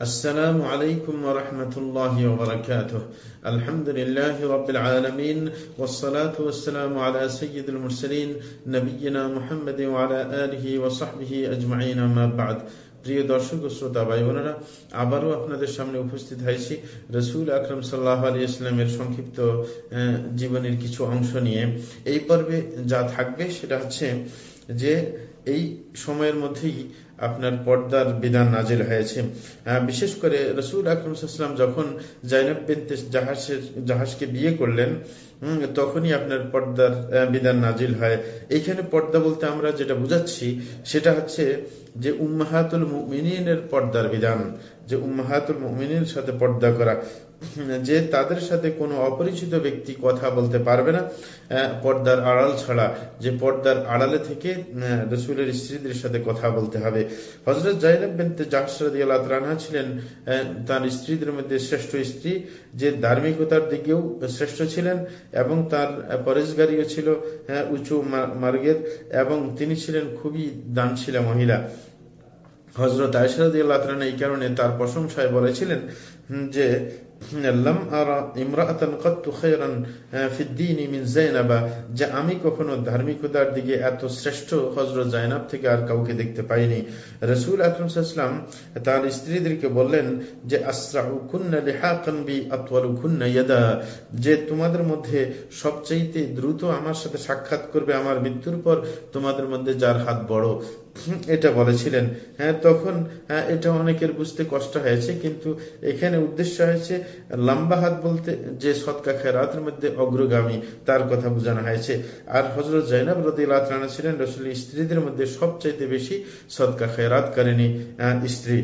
السلام عليكم ورحمة الله وبركاته الحمد لله رب العالمين والصلاة والسلام على سيد المرسلين نبينا محمد وعلى آله وصحبه أجمعين ما بعد প্রিয় দর্শক ও শ্রোতা ভাই বোনেরা আবারও আপনাদের সামনে উপস্থিত হয়েছি রসুল আকরম সাল্লাহ আলী ইসলামের সংক্ষিপ্ত জীবনের কিছু অংশ নিয়ে এই পর্বে যা থাকবে সেটা হচ্ছে যে এই সময়ের মধ্যেই আপনার পর্দার বিধান নাজিল হয়েছে। বিশেষ করে রসুল আকরমসাল্লাম যখন জাইনব বিনতে জাহাজের জাহাজকে বিয়ে করলেন তখনই আপনার পর্দার বিধান নাজিল হয়। এইখানে পর্দা বলতে আমরা যেটা বুঝাচ্ছি, সেটা হচ্ছে যে উম্মাহাতুল মিনের পর্দার বিধান, যে উম্মাহাতুল মিনের সাথে পর্দা করা। যে তাদের সাথে কোনো অপরিচিত ব্যক্তি কথা বলতে পারবে না পর্দার আড়াল ছাড়া, যে পর্দার আড়ালে থেকে রসুলের স্ত্রীদের সাথে কথা বলতে হবে। হজরত জাইনব বিনতে জাহসরদি আল্লাহ ছিলেন তার স্ত্রীদের মধ্যে শ্রেষ্ঠ স্ত্রী, যে ধার্মিকতার দিকেও শ্রেষ্ঠ ছিলেন, এবং তার পরেশগারীও ছিল উঁচু মার্গের, এবং তিনি ছিলেন খুবই দানশীলা মহিলা। হজরত আয়সরদ এই কারণে তার প্রশংসায় বলেছিলেন যে আমি কখনো ধার্মিকতার দিকে এত শ্রেষ্ঠ হজরত জাইনাব থেকে আর কাউকে দেখতে পাইনি। রসুল আকরমসাল্লাম তার স্ত্রীদেরকে বললেন যে যে তোমাদের মধ্যে সবচাইতে দ্রুত আমার সাথে সাক্ষাৎ করবে আমার মৃত্যুর পর তোমাদের মধ্যে যার হাত বড়। এটা বলেছিলেন। হ্যাঁ তখন হ্যাঁ এটা অনেকের বুঝতে কষ্ট হয়েছে, কিন্তু এখানে উদ্দেশ্য হয়েছে লম্বা হাত বলতে যে সৎকা খেরাতের মধ্যে অগ্রগামী, তার কথা বোঝানো হয়েছে। আর হজরত জৈনব রদিল্লাহ ছিলেন রসুল, স্ত্রীদের মধ্যে সবচাইতে বেশি সৎকা খেরাত করেনি স্ত্রী।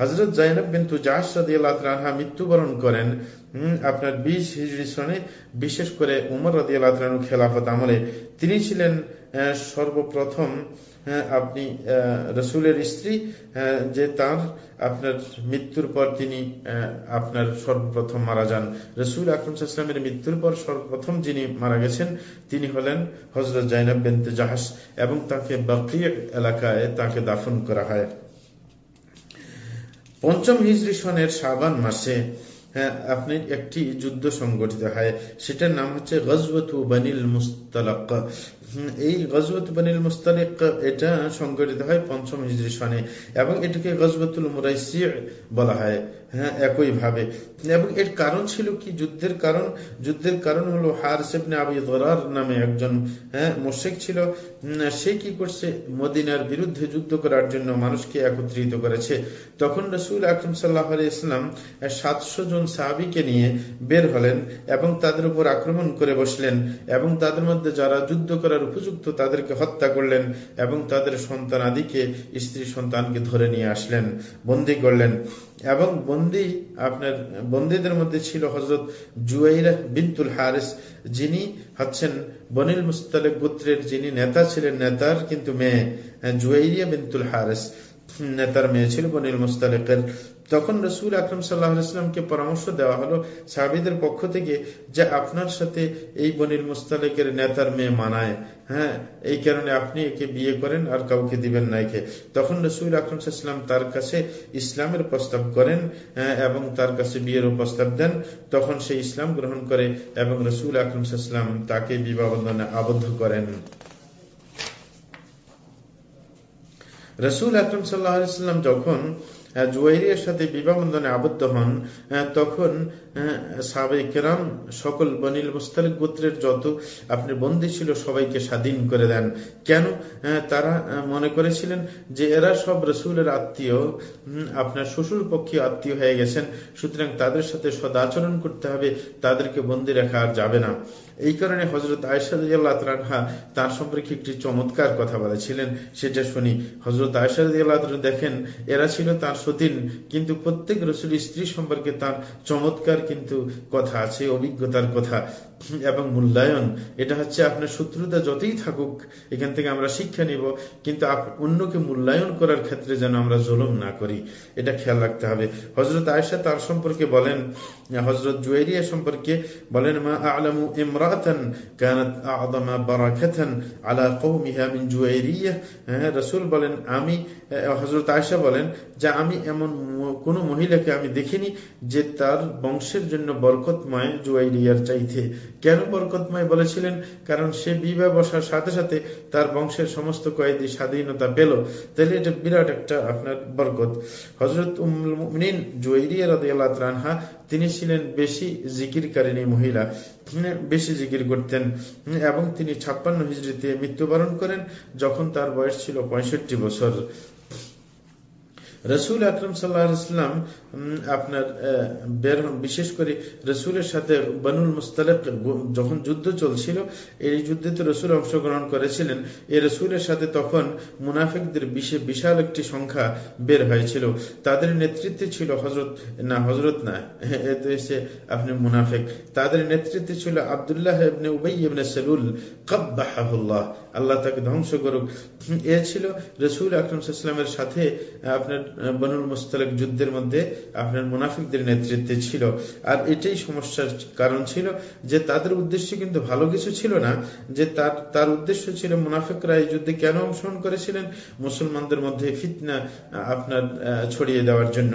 হজরত জাহাজ মৃত্যুবরণ করেন আপনার বিশ হিজড়ি সনে, বিশেষ করে উমর রদি আল্লাহ খেলাফত আমলে। তিনি ছিলেন সর্বপ্রথম আপনি রসুলের স্ত্রী যে তার, আপনার মৃত্যুর পর তিনি আপনার সর্বপ্রথম মারা যান। রসুল আকরমসাল্লামের মৃত্যুর পর সর্বপ্রথম যিনি মারা গেছেন, তিনি হলেন হজরত জাইনাব বেনতে জাহাস এবং তাকে বাকি এলাকায় তাকে দাফন করা হয়। পঞ্চম হিজরি সনের সাবান মাসে হ্যাঁ আপনি একটি যুদ্ধ সংগঠিত হয়। সেটার নাম হচ্ছে গজবত বানিল মুস্তালাক এই গজবত বানিল মুস্তালিক এটা সংগঠিত হয় পঞ্চম হিজরি সনে এবং এটাকে গজবতুল মুরাইসি বলা হয়। হ্যাঁ একই ভাবে। এবং এর কারণ ছিল কি? যুদ্ধের কারণ যুদ্ধের কারণ হলো হার সেবনে আবি দরার নামে একজন হ্যাঁ মোশেক ছিল। সে কি করছে? মদিনার বিরুদ্ধে যুদ্ধ করার জন্য মানুষকে একত্রিত করেছে। তখন রসুল আকরম সাল্লাহ ইসলাম সাতশো জন সাহাবিকে নিয়ে বের হলেন এবং তাদের উপর আক্রমণ করে বসলেন এবং তাদের মধ্যে যারা যুদ্ধ করার উপযুক্ত তাদেরকে হত্যা করলেন এবং তাদের সন্তান আদিকে, স্ত্রী সন্তানকে ধরে নিয়ে আসলেন, বন্দি করলেন। এবং বন্দি, আপনার বন্দীদের মধ্যে ছিল হজরত জুয়াইরা বিনতুল হারিস, যিনি হচ্ছেন বনিল মুস্তালেক গোত্রের যিনি নেতা ছিলেন, নেতার কিন্তু মেয়ে জুয়াইরিয়া বিনতুল হারিস নেতার মেয়ে ছিল বনিল মুস্তালেকের তখন রসুল আকরম সাল্লাহামকে পরামর্শ দেওয়া হলো, সাহাবিদের পক্ষ থেকে যে আপনার সাথে এই বনিল মুস্তালেকের নেতার মেয়ে মানায় হ্যাঁ এই কারণে আপনি একে বিয়ে করেন আর কাউকে দিবেন না একে। তখন রসুল আকরম সাল্লাম তার কাছে ইসলামের প্রস্তাব করেন এবং তার কাছে বিয়ের প্রস্তাব দেন। তখন সে ইসলাম গ্রহণ করে এবং রসুল আকরম সাল্লাম তাকে বিবাহ বন্ধনে আবদ্ধ করেন। রসুল আকরম সাল্লাহাম যখন জুয়াইরিয়ার সাথে বিবাহ বন্ধনে আবদ্ধ হন তখন সাবেকেরাম সকল বনিল মুস্তালিক গোত্রের যত আপনি বন্দী ছিল সবাইকে স্বাধীন করে দেন। কেন? তারা মনে করেছিলেন যে এরা সব রসুলের আত্মীয় আপনার শ্বশুর পক্ষে আত্মীয় হয়ে গেছেন, সুতরাং তাদের সাথে সদাচরণ করতে হবে, তাদেরকে বন্দি রাখা আর যাবে না। এই কারণে হজরত আয়সাদা তার সম্পর্কে একটি চমৎকার কথা বলেছিলেন, সেটা শুনি। হজরত আয়সাদ দেখেন, এরা ছিল তার সতীন, কিন্তু প্রত্যেক রসুল স্ত্রী সম্পর্কে তার চমৎকার কিন্তু কথা আছে, অভিজ্ঞতার কথা এবং মূল্যায়ন। এটা হচ্ছে আপনার শত্রুতা যতই থাকুক, এখান থেকে আমরা শিক্ষা নিব, কিন্তু অন্যকে মূল্যায়ন করার ক্ষেত্রে যেন আমরা জলম না করি, এটা খেয়াল রাখতে হবে। হজরত আয়সা তার সম্পর্কে বলেন হজরত জুয়েরিয়া সম্পর্কে বলেন, মা আলমু ইমরাতান কানাত আদমা বারাকাতান আলা কওমিহা মিন জুয়েরিয়া হ্যাঁ রসুল বলেন, আমি হজরত আয়সা বলেন, যে আমি আমি এমন কোন মহিলাকে আমি দেখিনি যে তার বংশের জন্য বরকতময় জুয়াইরিয়ার চাইতে। কেন বরকতময় বলেছিলেন? কারণ সে বিবাহ বসার সাথে সাথে তার বংশের সমস্ত কয়েদি স্বাধীনতা পেল। তাহলে এটা বিরাট একটা আপনার বরকত। হজরত উমিন জুয়াইরিয়া রানহা তিনি ছিলেন বেশি মহিলা। বেশি জিকির করতেন। এবং তিনি ছাপ্পান্ন হিজড়িতে মৃত্যুবরণ করেন, যখন তার বয়স ছিল পঁয়ষট্টি বছর। রসুল আকরম সাল্লাহাম আপনার বের বিশেষ করে রসুলের সাথে বনুল মুস্তালেক যখন যুদ্ধ চলছিল, এই যুদ্ধে তো রসুল অংশগ্রহণ করেছিলেন। এই রসুলের সাথে তখন মুনাফিকদের বিশাল একটি সংখ্যা বের হয়েছিল। তাদের নেতৃত্বে ছিল হজরত না হজরত না এসে আপনি মুনাফিক। তাদের নেতৃত্বে ছিল আবদুল্লাহ ইবনে উবাই ইবনে সেলুল কব্বাহুল্লাহ আল্লাহ তাকে ধ্বংস করুক। এ ছিল রসুল আকরম সাল্লামের সাথে আপনার বনুল মুস্তালেক যুদ্ধের মধ্যে আপনার মুনাফিকদের নেতৃত্বে ছিল। আর এটাই সমস্যার কারণ ছিল যে তাদের উদ্দেশ্য কিন্তু ভালো কিছু ছিল না, যে তার তার উদ্দেশ্য ছিল মুনাফিকরা এই যুদ্ধে কেন অংশগ্রহণ করেছিলেন মুসলমানদের মধ্যে ফিতনা আপনার ছড়িয়ে দেওয়ার জন্য।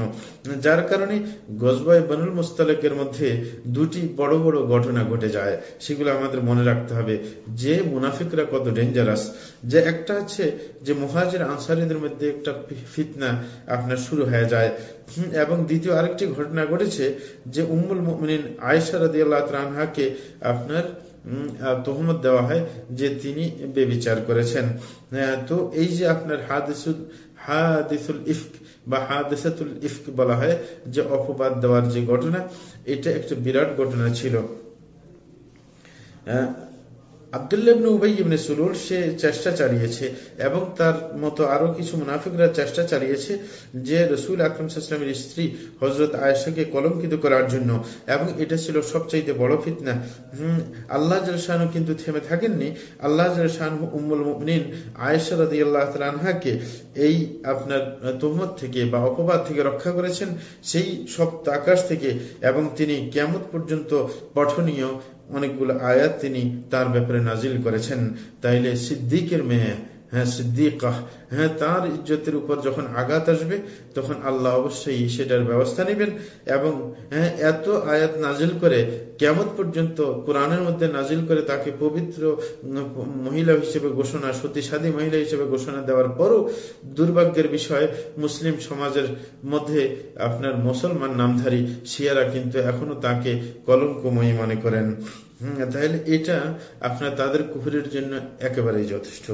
যার কারণে গজবাই বনুল মুস্তালেকের মধ্যে দুটি বড় বড় ঘটনা ঘটে যায়, সেগুলো আমাদের মনে রাখতে হবে। যে মুনাফিকরা কত ডেঞ্জারাস যে একটা হচ্ছে যে মহাজের আনসারিদের মধ্যে একটা ফিতনা আপনার শুরু হয়ে যায়। এবং দ্বিতীয় আরেকটি ঘটনা ঘটেছে যে উম্মুল মিন আয়সা রাদি রানহাকে আপনার তহমত দেওয়া হয় যে তিনি বেবিচার করেছেন। তো এই যে আপনার হাদিসুল হাদিসুল ইফক বা হাদিসাতুল ইফক বলা হয় যে অপবাদ দেওয়ার যে ঘটনা, এটা একটা বিরাট ঘটনা ছিল। আবদুল্লাবনে উবাই ইবনে সুলুল, সে চেষ্টা চালিয়েছে এবং তার মতো আরও কিছু মুনাফিকরা চেষ্টা চালিয়েছে যে রসুল আকরম সাল্লামের স্ত্রী হজরত আয়েশাকে কলঙ্কিত করার জন্য। এবং এটা ছিল সবচাইতে বড় ফিতনা। হম, আল্লাহ শাহানু কিন্তু থেমে থাকেননি। আল্লাহ শাহানু উম্মুল মুমিন আয়েশা রাদি আল্লাহ তালহাকে এই আপনার তোহমত থেকে বা অপবাদ থেকে রক্ষা করেছেন। সেই সব আকাশ থেকে এবং তিনি কেমন পর্যন্ত পঠনীয় অনেকগুলো আয়াত তিনি তার ব্যাপারে নাজিল করেছেন। তাইলে সিদ্দিকের মেয়ে হ্যাঁ সিদ্দিকা হ্যাঁ তার ইজ্জতের উপর যখন আঘাত আসবে, তখন আল্লাহ অবশ্যই সেটার ব্যবস্থা নেবেন এবং হ্যাঁ এত আয়াত নাজিল করে কেমন পর্যন্ত কোরআনের মধ্যে নাজিল করে তাকে পবিত্র মহিলা হিসেবে ঘোষণা, সতীসাধী মহিলা হিসেবে ঘোষণা দেওয়ার পরও দুর্ভাগ্যের বিষয়, মুসলিম সমাজের মধ্যে আপনার মুসলমান নামধারী শিয়ারা কিন্তু এখনও তাকে কলঙ্কময়ী মনে করেন। তাহলে এটা আপনার তাদের কুফুরের জন্য একেবারেই যথেষ্ট।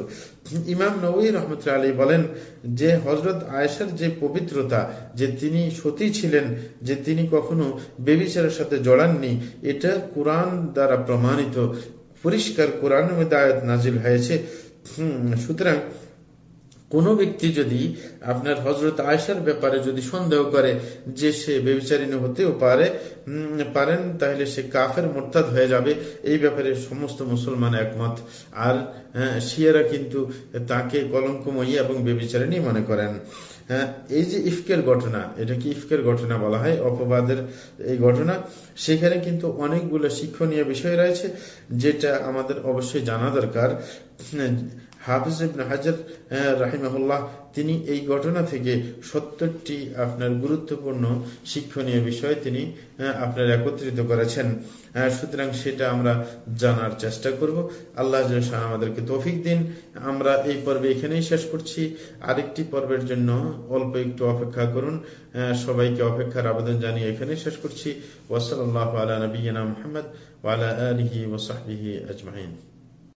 ইমাম নবী রহমত আলী বলেন যে হজরত আয়েশার যে পবিত্রতা, যে তিনি সতী ছিলেন, যে তিনি কখনো বেবিচারের সাথে জড়াননি, এটা কোরআন দ্বারা প্রমাণিত, পরিষ্কার কোরআনের মধ্যে আয়াত নাজিল হয়েছে। হম, সুতরাং কোন ব্যক্তি যদি আপনার হজরত আয়সার ব্যাপারে যদি সন্দেহ করে যে সে বেবিচারিণী হতেও পারে পারেন, তাহলে সে কাফের মোরতাদ হয়ে যাবে। এই ব্যাপারে সমস্ত মুসলমান একমত। আর শিয়ারা কিন্তু তাকে কলঙ্কময়ী এবং বেবিচারিণী মনে করেন। হ্যাঁ এই যে ইফকের ঘটনা, এটা কি ইফকের ঘটনা বলা হয়? অপবাদের এই ঘটনা? সেখানে কিন্তু অনেকগুলো শিক্ষণীয় বিষয় রয়েছে, যেটা আমাদের অবশ্যই জানা দরকার। হাফিজ ইবনে হাজার রাহিমাহুল্লাহ, তিনি এই ঘটনা থেকে সত্তরটি আপনার গুরুত্বপূর্ণ শিক্ষণীয় বিষয় তিনি আপনার একত্রিত করেছেন। সুতরাং সেটা আমরা জানার চেষ্টা করব। আল্লাহ আমাদেরকে তৌফিক দিন। আমরা এই পর্বে এখানেই শেষ করছি। আরেকটি পর্বের জন্য অল্প একটু অপেক্ষা করুন। সবাইকে অপেক্ষার আবেদন জানিয়ে এখানেই শেষ করছি। ওসল আল্লাহ আলা নবীনা মোহাম্মদ ওয়ালা আলহি ওসাহি আজমাহিন